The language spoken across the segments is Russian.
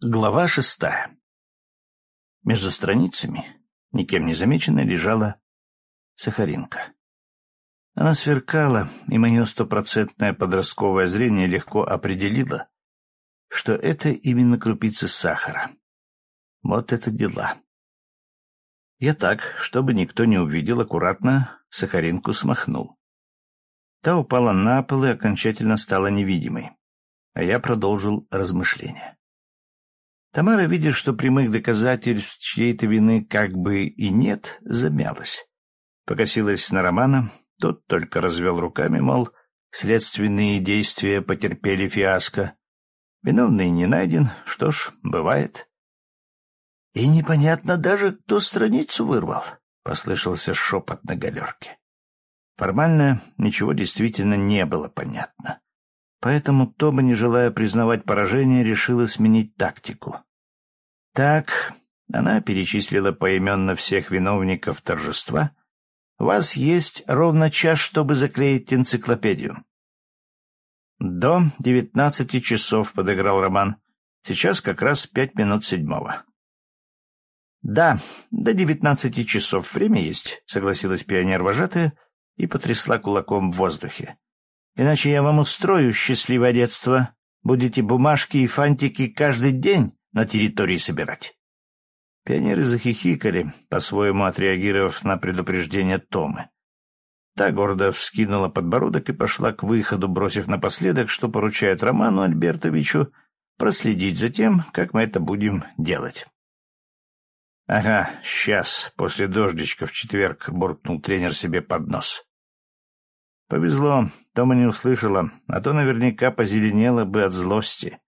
Глава шестая. Между страницами, никем не замеченной, лежала сахаринка. Она сверкала, и мое стопроцентное подростковое зрение легко определило, что это именно крупицы сахара. Вот это дела. Я так, чтобы никто не увидел, аккуратно сахаринку смахнул. Та упала на пол и окончательно стала невидимой, а я продолжил размышления. Тамара, видя, что прямых доказательств чьей-то вины как бы и нет, замялась. Покосилась на Романа, тот только развел руками, мол, следственные действия потерпели фиаско. Виновный не найден, что ж, бывает. — И непонятно даже, кто страницу вырвал, — послышался шепот на галерке. Формально ничего действительно не было понятно. Поэтому Тоба, не желая признавать поражение, решила сменить тактику. Так, она перечислила поименно всех виновников торжества. У вас есть ровно час, чтобы заклеить энциклопедию. До девятнадцати часов, — подыграл Роман. Сейчас как раз пять минут седьмого. Да, до девятнадцати часов время есть, — согласилась пионер-вожатая и потрясла кулаком в воздухе. Иначе я вам устрою счастливое детство. Будете бумажки и фантики каждый день на территории собирать. Пионеры захихикали, по-своему отреагировав на предупреждение Томы. Та гордо вскинула подбородок и пошла к выходу, бросив напоследок, что поручает Роману Альбертовичу проследить за тем, как мы это будем делать. — Ага, сейчас, после дождичка в четверг, — буркнул тренер себе под нос. Повезло, Тома не услышала, а то наверняка позеленела бы от злости.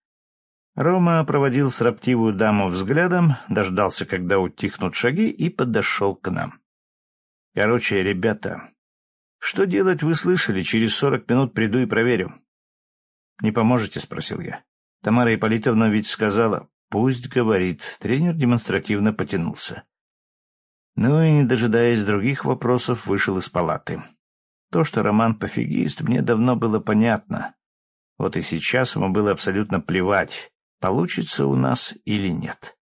Рома проводил сраптивую даму взглядом, дождался, когда утихнут шаги, и подошел к нам. «Короче, ребята, что делать вы слышали? Через сорок минут приду и проверю». «Не поможете?» — спросил я. Тамара Ипполитовна ведь сказала. «Пусть говорит». Тренер демонстративно потянулся. Ну и, не дожидаясь других вопросов, вышел из палаты. То, что Роман пофигист, мне давно было понятно. Вот и сейчас ему было абсолютно плевать, получится у нас или нет.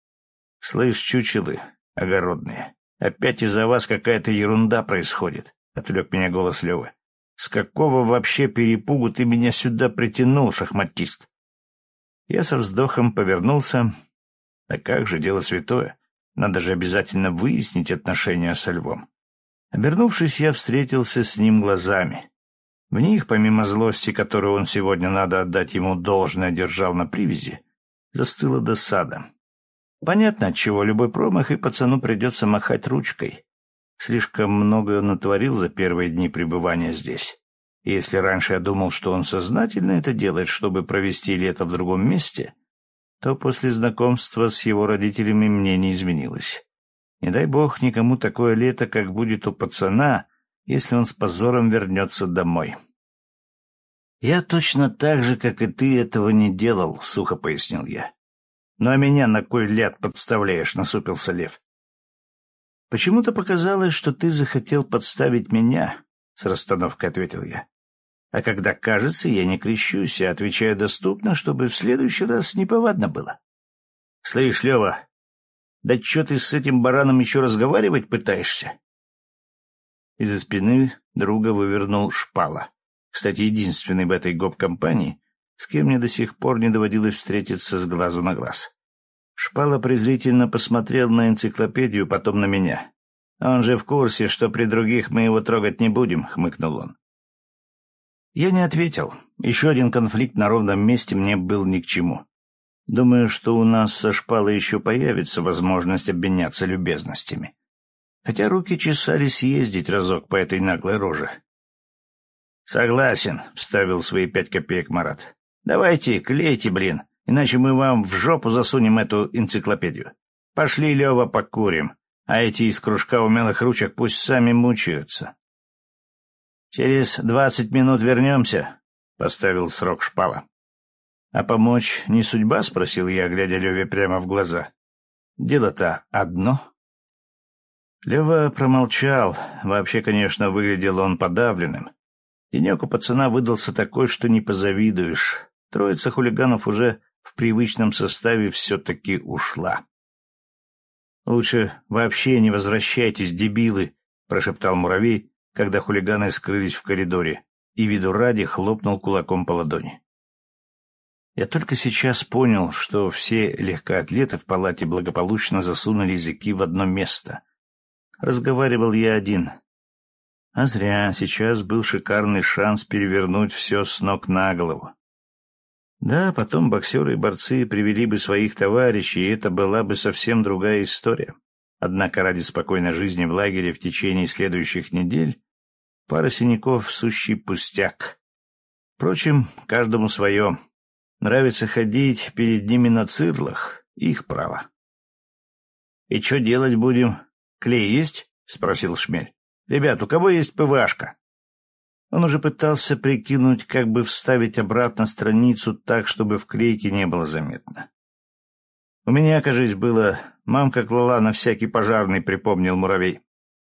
— Слышь, чучелы огородные, опять из-за вас какая-то ерунда происходит, — отвлек меня голос Левы. — С какого вообще перепугу ты меня сюда притянул, шахматист? Я со вздохом повернулся. А как же дело святое? Надо же обязательно выяснить отношения со Львом. Обернувшись, я встретился с ним глазами. В них, помимо злости, которую он сегодня, надо отдать ему должное, держал на привязи, застыла досада. Понятно, от чего любой промах, и пацану придется махать ручкой. Слишком многое он натворил за первые дни пребывания здесь. И если раньше я думал, что он сознательно это делает, чтобы провести лето в другом месте, то после знакомства с его родителями мне не изменилось. Не дай бог никому такое лето, как будет у пацана, если он с позором вернется домой. «Я точно так же, как и ты, этого не делал», — сухо пояснил я. «Ну а меня на кой ляд подставляешь?» — насупился Лев. «Почему-то показалось, что ты захотел подставить меня», — с расстановкой ответил я. «А когда кажется, я не крещусь, а отвечаю доступно, чтобы в следующий раз неповадно было». «Слышь, Лева, да что ты с этим бараном еще разговаривать пытаешься? Из-за спины друга вывернул шпала. Кстати, единственный в этой гоп-компании, с кем мне до сих пор не доводилось встретиться с глазу на глаз. Шпала презрительно посмотрел на энциклопедию, потом на меня. «Он же в курсе, что при других мы его трогать не будем», — хмыкнул он. Я не ответил. Еще один конфликт на ровном месте мне был ни к чему. Думаю, что у нас со шпалой еще появится возможность обменяться любезностями. Хотя руки чесались ездить разок по этой наглой роже. «Согласен», — вставил свои пять копеек Марат. «Давайте, клейте, блин, иначе мы вам в жопу засунем эту энциклопедию. Пошли, Лева, покурим, а эти из кружка умелых ручек пусть сами мучаются». «Через двадцать минут вернемся», — поставил срок шпала. «А помочь не судьба?» — спросил я, глядя Леве прямо в глаза. «Дело-то одно». Лева промолчал. Вообще, конечно, выглядел он подавленным. Денек у пацана выдался такой, что не позавидуешь. Троица хулиганов уже в привычном составе все-таки ушла. «Лучше вообще не возвращайтесь, дебилы», — прошептал муравей, когда хулиганы скрылись в коридоре, и виду ради хлопнул кулаком по ладони. Я только сейчас понял, что все легкоатлеты в палате благополучно засунули языки в одно место. Разговаривал я один. А зря, сейчас был шикарный шанс перевернуть все с ног на голову. Да, потом боксеры и борцы привели бы своих товарищей, и это была бы совсем другая история. Однако ради спокойной жизни в лагере в течение следующих недель пара синяков — сущий пустяк. Впрочем, каждому свое. Нравится ходить перед ними на цирлах — их право. — И что делать будем? Клей есть? — спросил Шмель. — Ребят, у кого есть ПВАшка? Он уже пытался прикинуть, как бы вставить обратно страницу так, чтобы в клейке не было заметно. «У меня, кажись, было... Мамка клала на всякий пожарный», — припомнил муравей.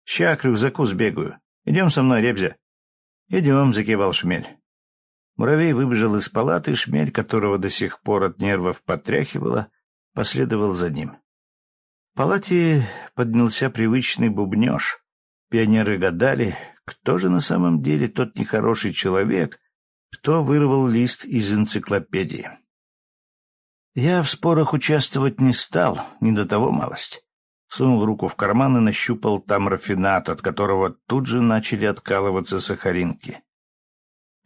«Ща к рюкзаку сбегаю. Идем со мной, Ребзя». «Идем», — закивал Шмель. Муравей выбежал из палаты, Шмель, которого до сих пор от нервов потряхивало, последовал за ним. В палате поднялся привычный бубнеж. Пионеры гадали, кто же на самом деле тот нехороший человек, кто вырвал лист из энциклопедии? Я в спорах участвовать не стал, не до того малость. Сунул руку в карман и нащупал там рафинат, от которого тут же начали откалываться сахаринки.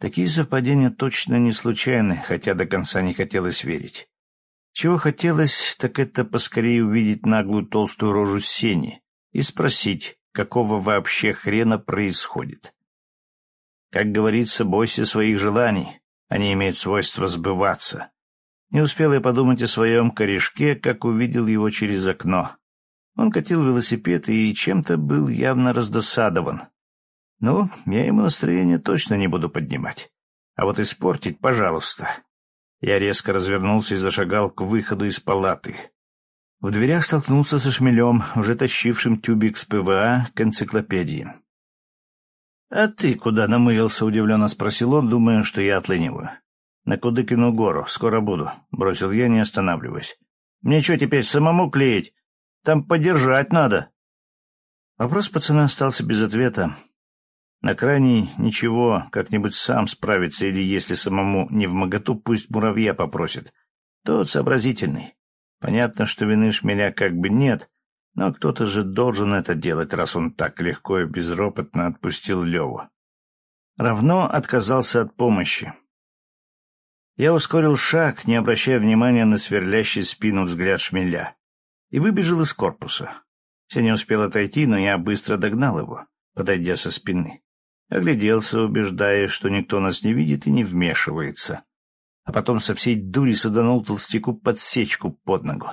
Такие совпадения точно не случайны, хотя до конца не хотелось верить. Чего хотелось, так это поскорее увидеть наглую толстую рожу Сени и спросить, какого вообще хрена происходит. Как говорится, бойся своих желаний, они имеют свойство сбываться. Не успел я подумать о своем корешке, как увидел его через окно. Он катил велосипед и чем-то был явно раздосадован. Ну, я ему настроение точно не буду поднимать. А вот испортить, пожалуйста. Я резко развернулся и зашагал к выходу из палаты. В дверях столкнулся со шмелем, уже тащившим тюбик с ПВА к энциклопедии. «А ты куда намылился?» — удивленно спросил он, думая, что я отлыниваю. «На Кудыкину гору. Скоро буду», — бросил я, не останавливаясь. «Мне что теперь, самому клеить? Там подержать надо». Вопрос пацана остался без ответа. На крайний ничего, как-нибудь сам справится, или если самому не в моготу, пусть муравья попросит. Тот сообразительный. Понятно, что вины шмеля как бы нет, но кто-то же должен это делать, раз он так легко и безропотно отпустил Леву. Равно отказался от помощи. Я ускорил шаг, не обращая внимания на сверлящий спину взгляд шмеля, и выбежал из корпуса. Все не успел отойти, но я быстро догнал его, подойдя со спины. Огляделся, убеждая, что никто нас не видит и не вмешивается а потом со всей дури саданул толстяку подсечку под ногу.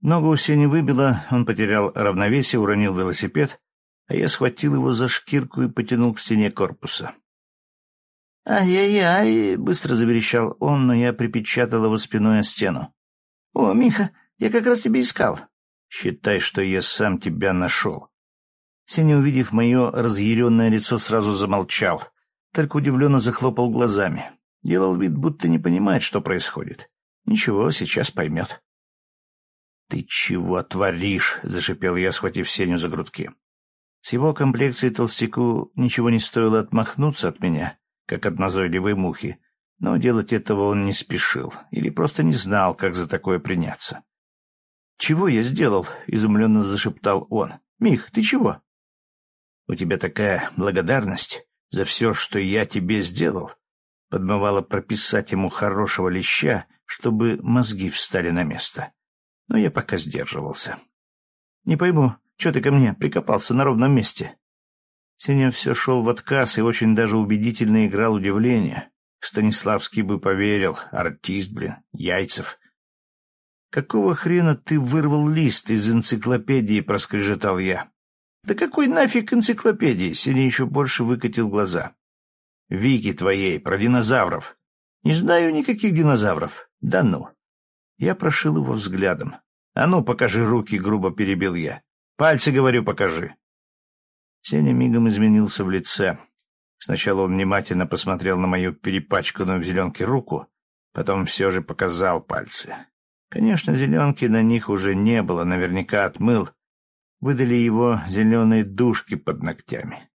Ногу у Сени выбило, он потерял равновесие, уронил велосипед, а я схватил его за шкирку и потянул к стене корпуса. «Ай-яй-яй!» — быстро заверещал он, но я припечатал его спиной о стену. «О, Миха, я как раз тебя искал!» «Считай, что я сам тебя нашел!» Сеня, увидев мое разъяренное лицо, сразу замолчал, только удивленно захлопал глазами. Делал вид, будто не понимает, что происходит. Ничего, сейчас поймет. «Ты чего творишь?» — зашипел я, схватив Сеню за грудки. С его комплекцией толстяку ничего не стоило отмахнуться от меня, как от назойливой мухи, но делать этого он не спешил или просто не знал, как за такое приняться. «Чего я сделал?» — изумленно зашептал он. «Мих, ты чего?» «У тебя такая благодарность за все, что я тебе сделал, подмывало прописать ему хорошего леща, чтобы мозги встали на место. Но я пока сдерживался. «Не пойму, что ты ко мне прикопался на ровном месте?» Сеня все шел в отказ и очень даже убедительно играл удивление. Станиславский бы поверил. Артист, блин, Яйцев. «Какого хрена ты вырвал лист из энциклопедии?» — проскрежетал я. «Да какой нафиг энциклопедии?» — Сеня еще больше выкатил глаза. Вики твоей, про динозавров. Не знаю никаких динозавров. Да ну. Я прошил его взглядом. А ну, покажи руки, грубо перебил я. Пальцы, говорю, покажи. Сеня мигом изменился в лице. Сначала он внимательно посмотрел на мою перепачканную в зеленке руку, Потом все же показал пальцы. Конечно, зеленки на них уже не было, наверняка отмыл. Выдали его зеленые дужки под ногтями,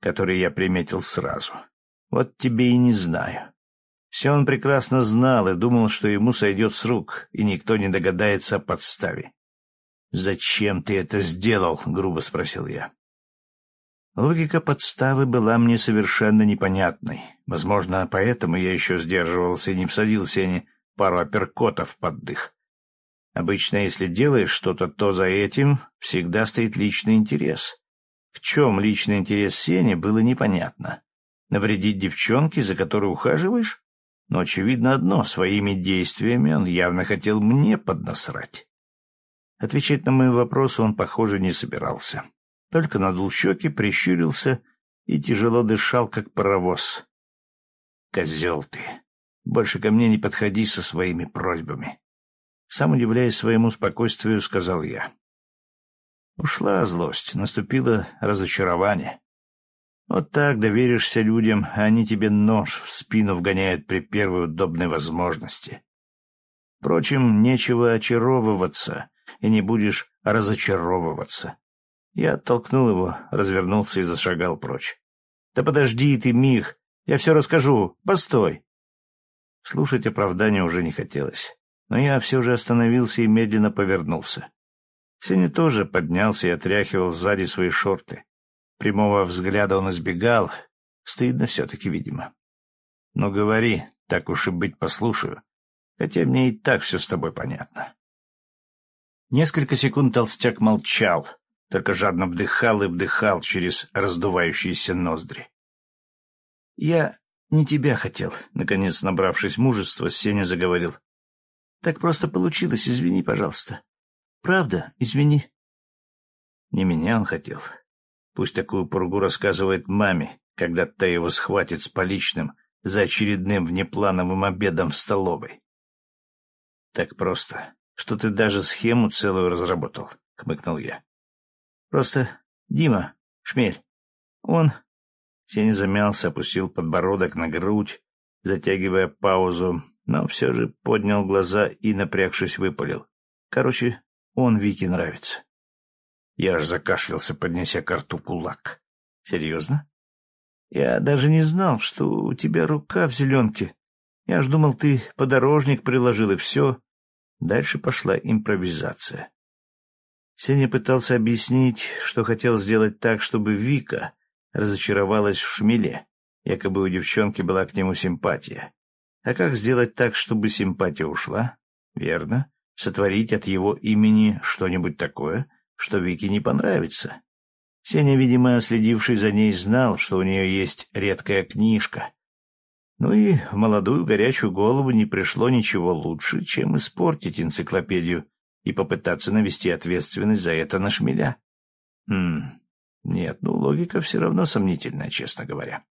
которые я приметил сразу. Вот тебе и не знаю. Все он прекрасно знал и думал, что ему сойдет с рук, и никто не догадается о подставе. «Зачем ты это сделал?» — грубо спросил я. Логика подставы была мне совершенно непонятной. Возможно, поэтому я еще сдерживался и не всадил Сене пару апперкотов под дых. Обычно, если делаешь что-то, то за этим всегда стоит личный интерес. В чем личный интерес Сени, было непонятно. Навредить девчонке, за которой ухаживаешь? Но очевидно одно — своими действиями он явно хотел мне поднасрать. Отвечать на мои вопросы он, похоже, не собирался. Только надул щеки, прищурился и тяжело дышал, как паровоз. «Козел ты! Больше ко мне не подходи со своими просьбами!» Сам удивляясь своему спокойствию, сказал я. Ушла злость, наступило разочарование. Вот так доверишься людям, а они тебе нож в спину вгоняют при первой удобной возможности. Впрочем, нечего очаровываться, и не будешь разочаровываться. Я оттолкнул его, развернулся и зашагал прочь. — Да подожди ты, Мих, я все расскажу. Постой. Слушать оправдания уже не хотелось, но я все же остановился и медленно повернулся. Сеня тоже поднялся и отряхивал сзади свои шорты. Прямого взгляда он избегал. Стыдно все-таки, видимо. — Ну, говори, так уж и быть послушаю. Хотя мне и так все с тобой понятно. Несколько секунд толстяк молчал, только жадно вдыхал и вдыхал через раздувающиеся ноздри. — Я не тебя хотел, — наконец, набравшись мужества, Сеня заговорил. — Так просто получилось, извини, пожалуйста. Правда, извини. Не меня он хотел. Пусть такую пургу рассказывает маме, когда та его схватит с поличным за очередным внеплановым обедом в столовой. Так просто, что ты даже схему целую разработал, — хмыкнул я. Просто Дима, шмель, он... Сеня замялся, опустил подбородок на грудь, затягивая паузу, но все же поднял глаза и, напрягшись, выпалил. Короче, он Вике нравится. Я аж закашлялся, поднеся к рту кулак. Серьезно? Я даже не знал, что у тебя рука в зеленке. Я ж думал, ты подорожник приложил, и все. Дальше пошла импровизация. Сеня пытался объяснить, что хотел сделать так, чтобы Вика разочаровалась в шмеле. Якобы у девчонки была к нему симпатия. А как сделать так, чтобы симпатия ушла? Верно. Сотворить от его имени что-нибудь такое, что Вике не понравится. Сеня, видимо, следивший за ней, знал, что у нее есть редкая книжка. Ну и в молодую горячую голову не пришло ничего лучше, чем испортить энциклопедию и попытаться навести ответственность за это на шмеля. Хм, нет, ну логика все равно сомнительная, честно говоря. —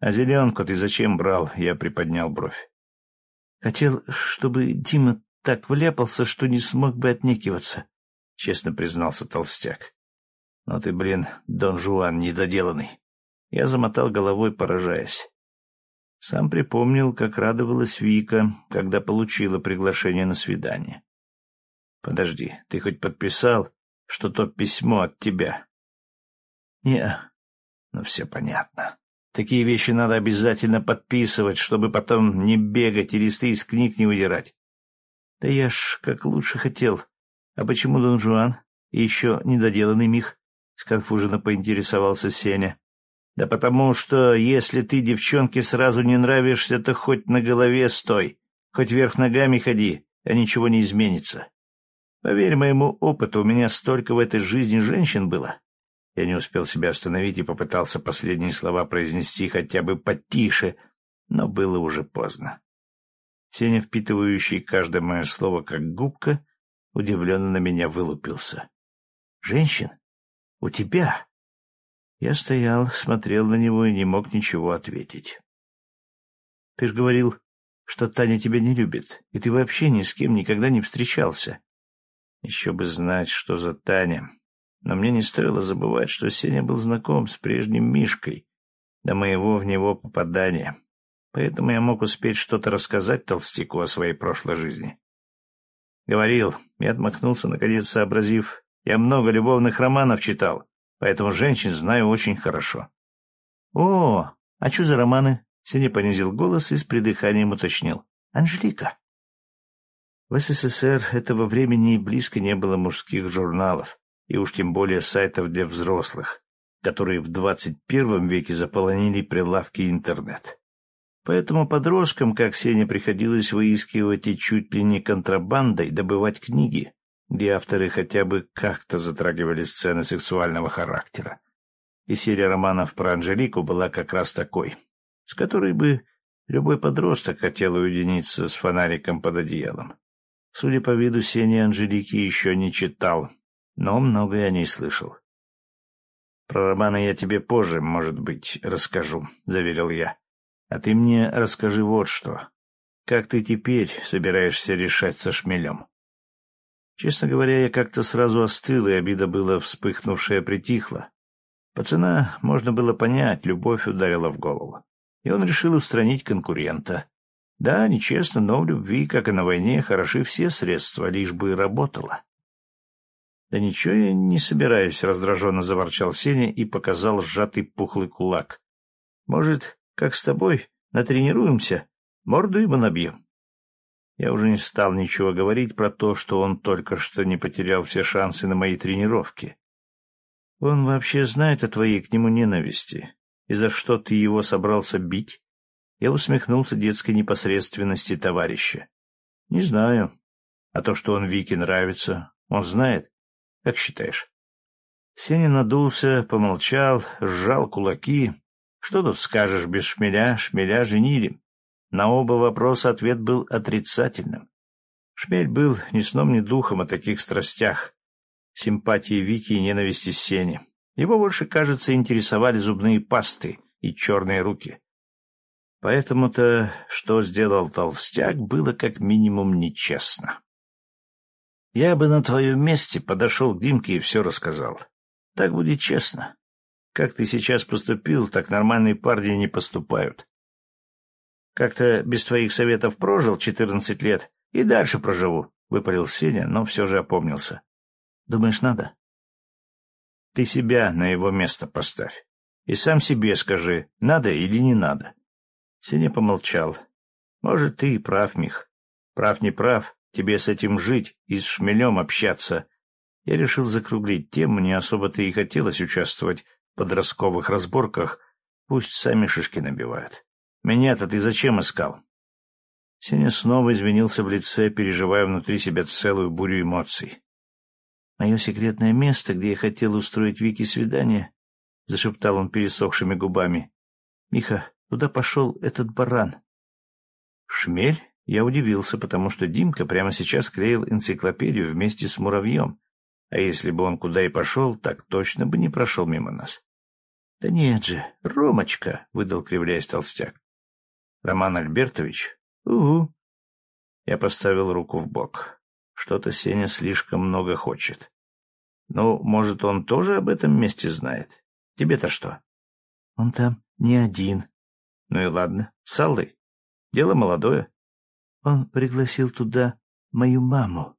А зеленку ты зачем брал? — я приподнял бровь. — Хотел, чтобы Дима так вляпался, что не смог бы отнекиваться, — честно признался толстяк. — Но ты, блин, Дон Жуан недоделанный. Я замотал головой, поражаясь. Сам припомнил, как радовалась Вика, когда получила приглашение на свидание. Подожди, ты хоть подписал, что то письмо от тебя? Не, ну все понятно. Такие вещи надо обязательно подписывать, чтобы потом не бегать и листы из книг не выдирать. Да я ж как лучше хотел. А почему Дон Жуан и еще недоделанный мих? Сконфуженно поинтересовался Сеня. Да потому что, если ты девчонке сразу не нравишься, то хоть на голове стой, хоть вверх ногами ходи, а ничего не изменится. Поверь моему опыту, у меня столько в этой жизни женщин было. Я не успел себя остановить и попытался последние слова произнести хотя бы потише, но было уже поздно. Сеня, впитывающий каждое мое слово как губка, удивленно на меня вылупился. — Женщин? У тебя? Я стоял, смотрел на него и не мог ничего ответить. — Ты ж говорил, что Таня тебя не любит, и ты вообще ни с кем никогда не встречался. Еще бы знать, что за Таня. Но мне не стоило забывать, что Сеня был знаком с прежним Мишкой до моего в него попадания. поэтому я мог успеть что-то рассказать толстяку о своей прошлой жизни. Говорил, я отмахнулся, наконец сообразив. Я много любовных романов читал, поэтому женщин знаю очень хорошо. — О, а что за романы? — Сеня понизил голос и с придыханием уточнил. — Анжелика. В СССР этого времени и близко не было мужских журналов, и уж тем более сайтов для взрослых, которые в 21 веке заполонили прилавки интернет. Поэтому подросткам, как Сене, приходилось выискивать и чуть ли не контрабандой добывать книги, где авторы хотя бы как-то затрагивали сцены сексуального характера. И серия романов про Анжелику была как раз такой, с которой бы любой подросток хотел уединиться с фонариком под одеялом. Судя по виду, Сеня Анжелики еще не читал, но многое о ней слышал. «Про романы я тебе позже, может быть, расскажу», — заверил я. «А ты мне расскажи вот что. Как ты теперь собираешься решать со шмелем?» Честно говоря, я как-то сразу остыл, и обида была вспыхнувшая притихла. Пацана можно было понять, любовь ударила в голову. И он решил устранить конкурента. Да, нечестно, но в любви, как и на войне, хороши все средства, лишь бы работало. Да ничего я не собираюсь, раздраженно заворчал Сеня и показал сжатый пухлый кулак. Может, как с тобой, натренируемся, морду ему набьем. Я уже не стал ничего говорить про то, что он только что не потерял все шансы на мои тренировки. Он вообще знает о твоей к нему ненависти, и за что ты его собрался бить? Я усмехнулся детской непосредственности товарища. Не знаю. А то, что он Вике нравится, он знает. Как считаешь? Сеня надулся, помолчал, сжал кулаки. Что тут скажешь без шмеля? Шмеля женили. На оба вопроса ответ был отрицательным. Шмель был ни сном, ни духом о таких страстях. Симпатии Вики и ненависти Сени. Его больше, кажется, интересовали зубные пасты и черные руки. Поэтому-то, что сделал толстяк, было как минимум нечестно. Я бы на твоем месте подошел к Димке и все рассказал. Так будет честно. Как ты сейчас поступил, так нормальные парни не поступают. Как-то без твоих советов прожил четырнадцать лет и дальше проживу, — выпалил Сеня, но все же опомнился. Думаешь, надо? Ты себя на его место поставь. И сам себе скажи, надо или не надо. Сеня помолчал. Может, ты и прав, Мих. Прав не прав, тебе с этим жить и с шмелем общаться. Я решил закруглить тему, не особо-то и хотелось участвовать в подростковых разборках, пусть сами шишки набивают. Меня-то ты зачем искал? Сеня снова изменился в лице, переживая внутри себя целую бурю эмоций. «Мое секретное место, где я хотел устроить Вики свидание», — зашептал он пересохшими губами. «Миха, Туда пошел этот баран. Шмель? Я удивился, потому что Димка прямо сейчас клеил энциклопедию вместе с муравьем. А если бы он куда и пошел, так точно бы не прошел мимо нас. — Да нет же, Ромочка, — выдал кривляясь толстяк. — Роман Альбертович? — Угу. Я поставил руку в бок. Что-то Сеня слишком много хочет. Ну, может, он тоже об этом месте знает? Тебе-то что? — Он там не один, ну и ладно, с Аллой. Дело молодое. Он пригласил туда мою маму.